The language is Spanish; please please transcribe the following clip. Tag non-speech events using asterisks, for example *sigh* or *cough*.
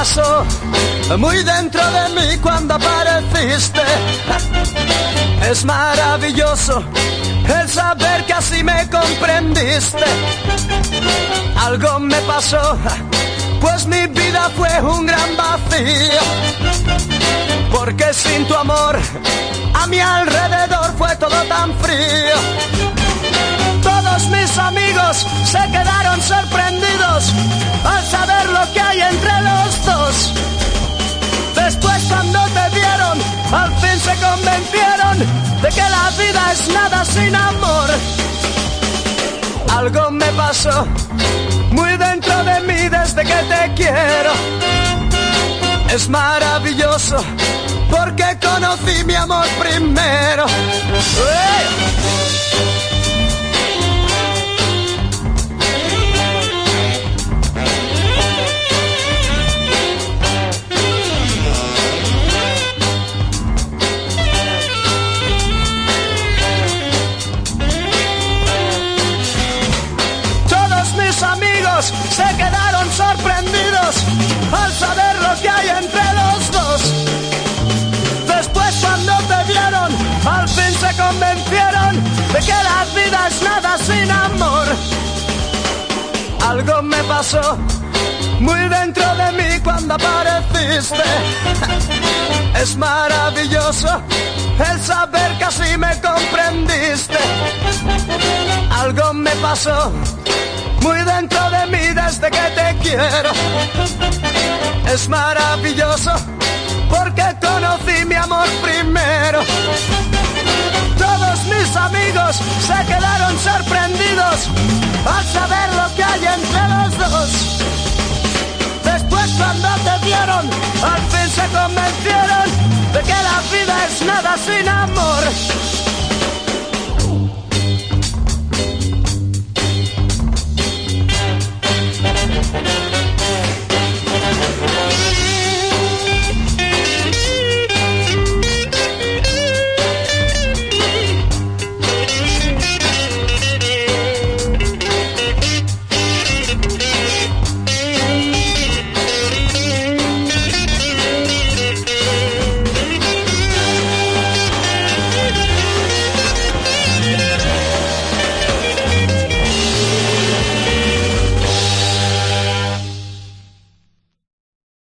pasó muy dentro de mí cuando apareciste. Es maravilloso el saber que así me comprendiste. Algo me pasó, pues mi vida fue un gran vacío. Porque sin tu amor a mi alrededor fue todo tan frío. Convencieron de que la vida es nada sin amor. Algo me pasó muy dentro de mí desde que te quiero. Es maravilloso porque conocí mi amor primero. Se quedaron sorprendidos al saber lo que hay entre los dos. Después cuando te vieron, al fin se convencieron de que la vida es nada sin amor. Algo me pasó muy dentro de mí cuando apareciste. *laughs* Es maravilloso el saber que así me comprendiste. Algo me pasó muy dentro de mí desde que te quiero. Es maravilloso porque conocí mi amor primero. Todos mis amigos se quedaron sorprendidos al saber lo que hay entre los dos. Después cuando te vieron, al fin se convencieron de que la vida es nada sin amor.